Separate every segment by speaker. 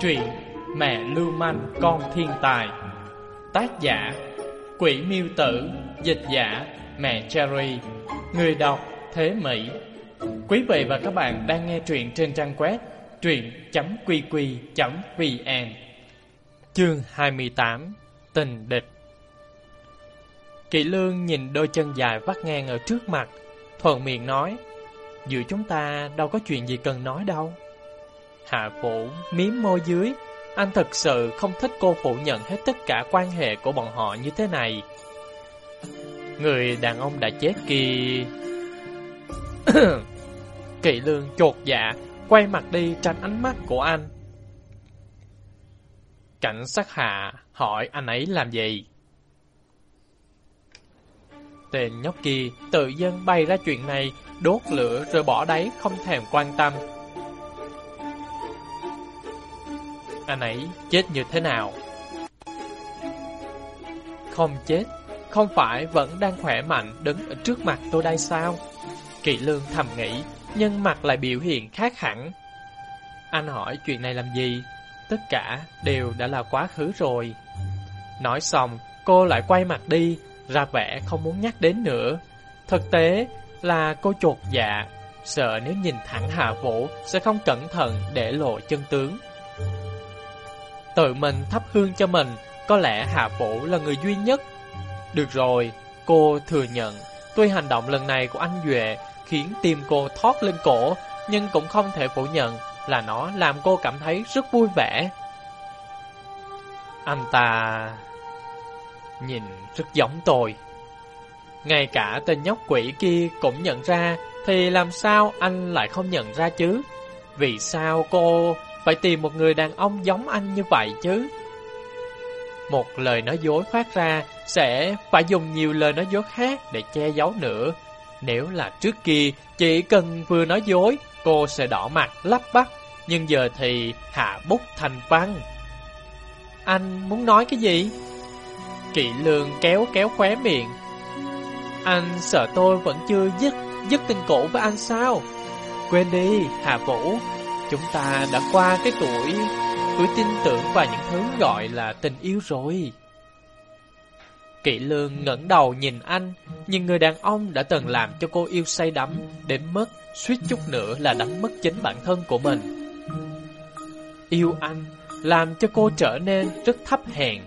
Speaker 1: Truyện Mẹ Lưu Manh, Con Thiên Tài. Tác giả, Quỷ Miêu Tử. Dịch giả, Mẹ Cherry. Người đọc, Thế Mỹ. Quý vị và các bạn đang nghe truyện trên trang web truyện.qq.vn Chương 28 Tình địch. Kỵ lương nhìn đôi chân dài vắt ngang ở trước mặt, Thuận miệng nói, Giữa chúng ta đâu có chuyện gì cần nói đâu. Hạ Vũ miếm môi dưới Anh thật sự không thích cô phủ nhận hết tất cả quan hệ của bọn họ như thế này. Người đàn ông đã chết kia Kỵ lương chột dạ Quay mặt đi tránh ánh mắt của anh. Cảnh sát hạ hỏi anh ấy làm gì? Tên nhóc kia tự dân bay ra chuyện này Đốt lửa rồi bỏ đáy không thèm quan tâm Anh ấy chết như thế nào? Không chết, Không phải vẫn đang khỏe mạnh Đứng ở trước mặt tôi đây sao? Kỵ lương thầm nghĩ, Nhưng mặt lại biểu hiện khác hẳn. Anh hỏi chuyện này làm gì? Tất cả đều đã là quá khứ rồi. Nói xong, Cô lại quay mặt đi, Ra vẻ không muốn nhắc đến nữa. Thực tế là cô chột dạ Sợ nếu nhìn thẳng Hà Vũ Sẽ không cẩn thận để lộ chân tướng. Tự mình thắp hương cho mình, Có lẽ hạ Vũ là người duy nhất. Được rồi, Cô thừa nhận. Tuy hành động lần này của anh Duệ Khiến tim cô thoát lên cổ, Nhưng cũng không thể phủ nhận Là nó làm cô cảm thấy rất vui vẻ. Anh ta Nhìn rất giống tôi. Ngay cả tên nhóc quỷ kia cũng nhận ra, Thì làm sao anh lại không nhận ra chứ? Vì sao cô phải tìm một người đàn ông giống anh như vậy chứ? Một lời nói dối phát ra Sẽ phải dùng nhiều lời nói dối khác để che giấu nữa. Nếu là trước kia, Chỉ cần vừa nói dối, Cô sẽ đỏ mặt, lắp bắp. Nhưng giờ thì hạ bút thành văn. Anh muốn nói cái gì? Kỵ lương kéo kéo khóe miệng. Anh sợ tôi vẫn chưa dứt Dứt tình cổ với anh sao? Quên đi, Hà Vũ. Chúng ta đã qua cái tuổi Tuổi tin tưởng và những thứ gọi là tình yêu rồi. Kỵ lương ngẩng đầu nhìn anh Nhưng người đàn ông đã từng làm cho cô yêu say đắm Đến mất, suýt chút nữa là đánh mất chính bản thân của mình. Yêu anh Làm cho cô trở nên rất thấp hèn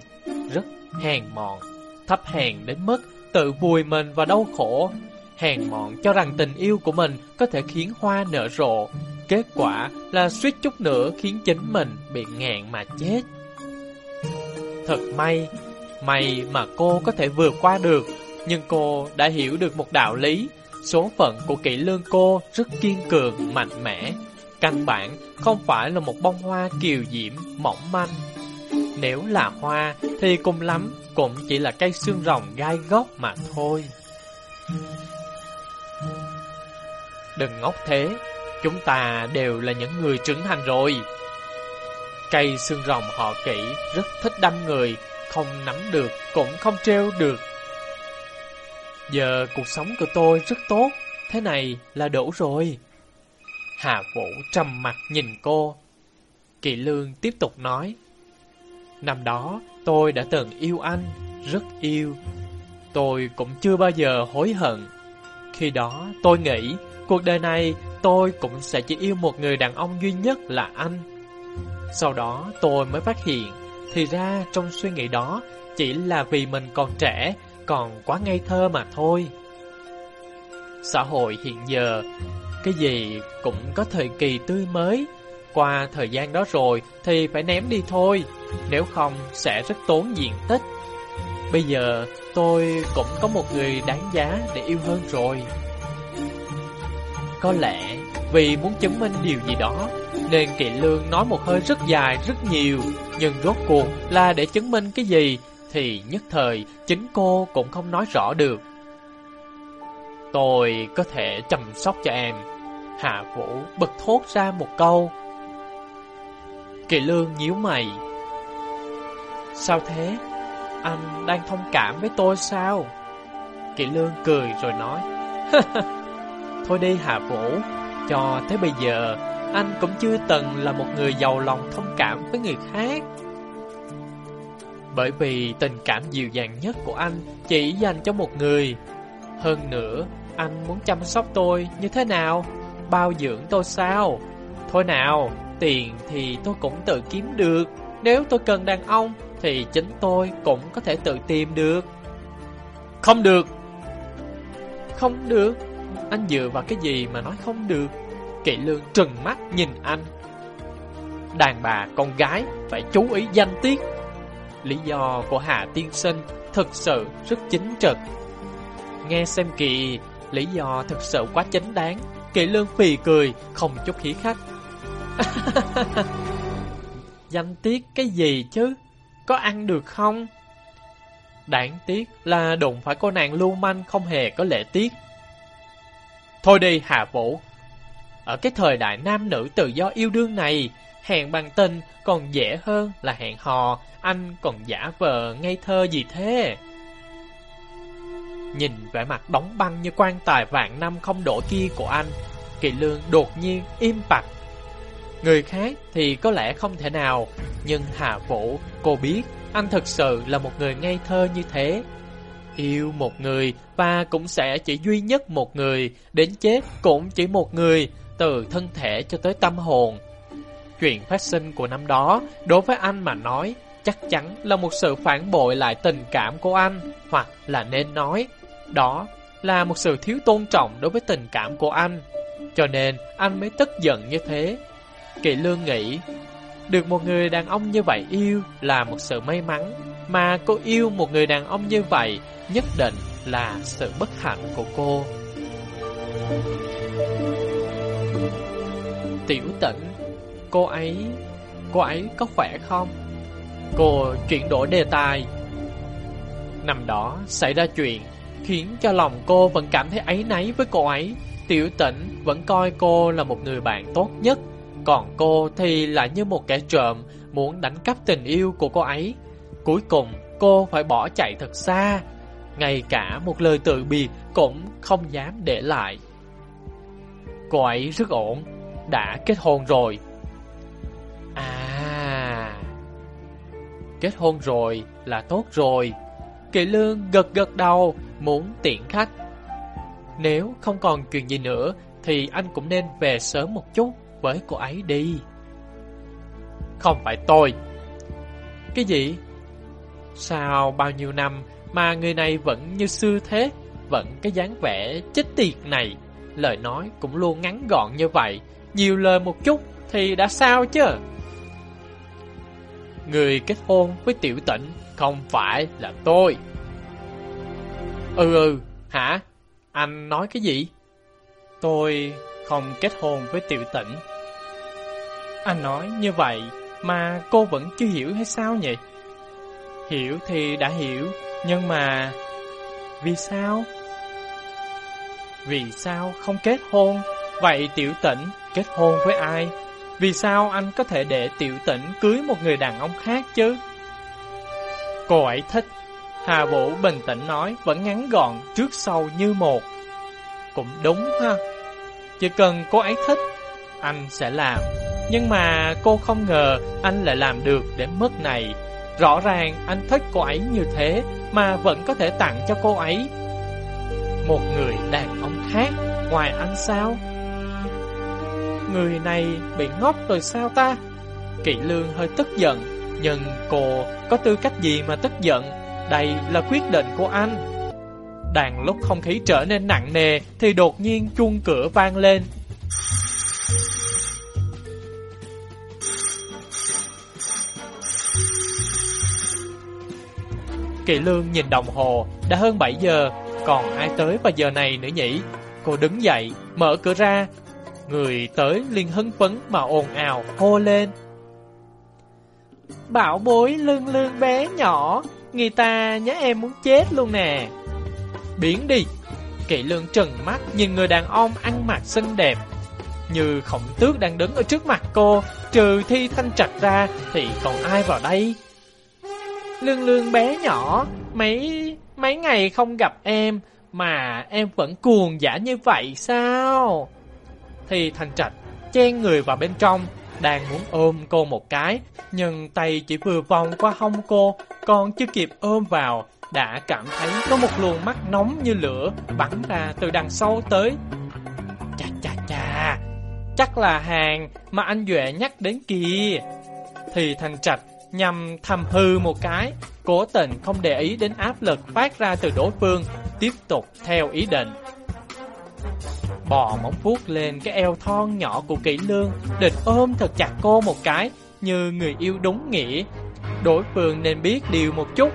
Speaker 1: Rất hèn mọn. Thấp hèn đến mức tự vùi mình vào đau khổ Hèn mọn cho rằng tình yêu của mình Có thể khiến hoa nở rộ. Kết quả là suýt chút nữa khiến chính mình bị ngạn mà chết. Thật may, may mà cô có thể vượt qua được, nhưng cô đã hiểu được một đạo lý. Số phận của kỹ lương cô rất kiên cường, mạnh mẽ. Căn bản không phải là một bông hoa kiều diễm, mỏng manh. Nếu là hoa thì cùng lắm cũng chỉ là cây xương rồng gai góc mà thôi. Đừng ngốc thế, Chúng ta đều là những người trưởng thành rồi. Cây xương rồng họ kỹ rất thích đâm người, không nắm được, cũng không treo được. Giờ cuộc sống của tôi rất tốt, thế này là đủ rồi. Hà Vũ trầm mặt nhìn cô. Kỳ Lương tiếp tục nói. Năm đó tôi đã từng yêu anh, rất yêu. Tôi cũng chưa bao giờ hối hận. Khi đó tôi nghĩ cuộc đời này tôi cũng sẽ chỉ yêu một người đàn ông duy nhất là anh. Sau đó tôi mới phát hiện, thì ra trong suy nghĩ đó chỉ là vì mình còn trẻ, còn quá ngây thơ mà thôi. Xã hội hiện giờ, cái gì cũng có thời kỳ tươi mới. Qua thời gian đó rồi thì phải ném đi thôi, nếu không sẽ rất tốn diện tích. Bây giờ tôi cũng có một người đáng giá để yêu hơn rồi. Có lẽ vì muốn chứng minh điều gì đó Nên Kỵ Lương nói một hơi rất dài, rất nhiều Nhưng rốt cuộc là để chứng minh cái gì Thì nhất thời chính cô cũng không nói rõ được. Tôi có thể chăm sóc cho em. Hạ Vũ bật thốt ra một câu. Kỳ Lương nhíu mày. Sao thế? Anh đang thông cảm với tôi sao? Kỳ Lương cười rồi nói. Thôi đi Hà Vũ Cho tới bây giờ anh cũng chưa từng là một người giàu lòng thông cảm với người khác. Bởi vì tình cảm dịu dàng nhất của anh chỉ dành cho một người. Hơn nữa, anh muốn chăm sóc tôi như thế nào? Bao dưỡng tôi sao? Thôi nào, tiền thì tôi cũng tự kiếm được. Nếu tôi cần đàn ông thì chính tôi cũng có thể tự tìm được. Không được. Không được. Anh dựa vào cái gì mà nói không được? Kỵ lương trừng mắt nhìn anh. Đàn bà con gái phải chú ý danh tiết. Lý do của Hà Tiên Sinh thực sự rất chính trực. Nghe xem kỳ, lý do thực sự quá chính đáng. Kỵ lương phì cười, không chút khí khách. Danh tiết cái gì chứ? Có ăn được không? Đáng tiếc là đụng phải cô nàng lưu manh không hề có lệ tiết. Thôi đi Hà Vũ. Ở cái thời đại nam nữ tự do yêu đương này, hẹn bằng tình còn dễ hơn là hẹn hò, anh còn giả vờ ngây thơ gì thế? Nhìn vẻ mặt đóng băng như quan tài vạn năm không đổ kia của anh, Kỳ Lương đột nhiên im bặt. Người khác thì có lẽ không thể nào, nhưng Hà Vũ, cô biết anh thật sự là một người ngây thơ như thế. Yêu một người và cũng sẽ chỉ duy nhất một người, đến chết cũng chỉ một người, từ thân thể cho tới tâm hồn. Chuyện phát sinh của năm đó, đối với anh mà nói, chắc chắn là một sự phản bội lại tình cảm của anh, hoặc là nên nói, đó là một sự thiếu tôn trọng đối với tình cảm của anh. Cho nên anh mới tức giận như thế. Kỵ lương nghĩ, được một người đàn ông như vậy yêu là một sự may mắn, mà cô yêu một người đàn ông như vậy nhất định là sự bất hạnh của cô. Tiểu tĩnh, cô ấy, cô ấy có khỏe không? Cô chuyển đổi đề tài. Năm đó xảy ra chuyện, khiến cho lòng cô vẫn cảm thấy ấy náy với cô ấy. Tiểu tĩnh vẫn coi cô là một người bạn tốt nhất, còn cô thì lại như một kẻ trộm muốn đánh cắp tình yêu của cô ấy. Cuối cùng, cô phải bỏ chạy thật xa, ngay cả một lời tự biệt cũng không dám để lại. Cô ấy rất ổn, đã kết hôn rồi. À, kết hôn rồi là tốt rồi. Kỳ lương gật gật đầu, muốn tiện khách. Nếu không còn chuyện gì nữa, thì anh cũng nên về sớm một chút với cô ấy đi. Không phải tôi. Cái gì? Sao bao nhiêu năm mà người này vẫn như xưa thế, vẫn cái dáng vẻ chết tiệt này. Lời nói cũng luôn ngắn gọn như vậy, nhiều lời một chút thì đã sao chứ? Người kết hôn với tiểu tịnh không phải là tôi. Ừ ừ, hả? Anh nói cái gì? Tôi không kết hôn với tiểu tịnh. Anh nói như vậy mà cô vẫn chưa hiểu hay sao nhỉ? Hiểu thì đã hiểu, nhưng mà... Vì sao? Vì sao không kết hôn? Vậy tiểu tĩnh kết hôn với ai? Vì sao anh có thể để tiểu tĩnh cưới một người đàn ông khác chứ? Cô ấy thích. Hà Vũ bình tĩnh nói vẫn ngắn gọn trước sau như một. Cũng đúng ha. Chỉ cần cô ấy thích, anh sẽ làm. Nhưng mà cô không ngờ anh lại làm được đến mức này. Rõ ràng anh thích cô ấy như thế mà vẫn có thể tặng cho cô ấy. Một người đàn ông khác ngoài anh sao? Người này bị ngốc rồi sao ta? Kỵ lương hơi tức giận, nhưng cô có tư cách gì mà tức giận? Đây là quyết định của anh. Đàn lúc không khí trở nên nặng nề thì đột nhiên chuông cửa vang lên. Kỳ lương nhìn đồng hồ, đã hơn 7 giờ, còn ai tới vào giờ này nữa nhỉ? Cô đứng dậy, mở cửa ra, Người tới liền hưng phấn mà ồn ào hô lên. Bảo bối lương lương bé nhỏ, người ta nhớ em muốn chết luôn nè. Biến đi. Kỵ lương trần mắt nhìn người đàn ông ăn mặc xinh đẹp. Như khổng tước đang đứng ở trước mặt cô, trừ thi thanh trạch ra thì còn ai vào đây? Lương lương bé nhỏ, mấy mấy ngày không gặp em mà em vẫn cuồng giả như vậy sao? Thì thành Trạch chen người vào bên trong, đang muốn ôm cô một cái, nhưng tay chỉ vừa vòng qua hông cô, còn chưa kịp ôm vào, đã cảm thấy có một luồng mắt nóng như lửa bắn ra từ đằng sau tới. Chà chà chà, chắc là hàng mà anh Duệ nhắc đến kìa. Thì thành trạch nhằm thầm hư một cái, cố tình không để ý đến áp lực phát ra từ đối phương, tiếp tục theo ý định. Bò móng vuốt lên cái eo thon nhỏ của kỹ lương, định ôm thật chặt cô một cái, như người yêu đúng nghĩa. Đối phương nên biết điều một chút,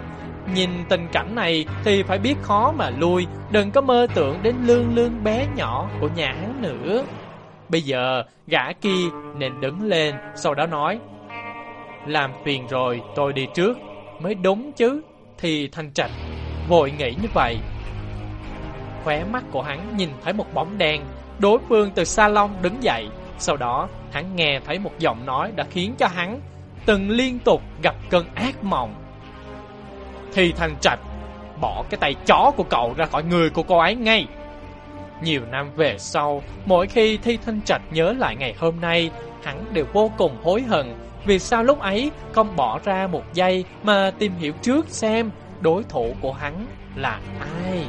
Speaker 1: nhìn tình cảnh này thì phải biết khó mà lui, đừng có mơ tưởng đến lương lương bé nhỏ của nhà hắn nữa. Bây giờ, gã kia nên đứng lên, sau đó nói, làm phiền rồi, tôi đi trước, mới đúng chứ, thì thanh trạch, vội nghĩ như vậy. Khóe mắt của hắn nhìn thấy một bóng đen, đối phương từ salon đứng dậy, sau đó hắn nghe thấy một giọng nói đã khiến cho hắn từng liên tục gặp cơn ác mộng. Thì thanh trạch, bỏ cái tay chó của cậu ra khỏi người của cô ấy ngay. Nhiều năm về sau, mỗi khi Thi Thanh Trạch nhớ lại ngày hôm nay, hắn đều vô cùng hối hận vì sao lúc ấy không bỏ ra một giây mà tìm hiểu trước xem đối thủ của hắn là ai.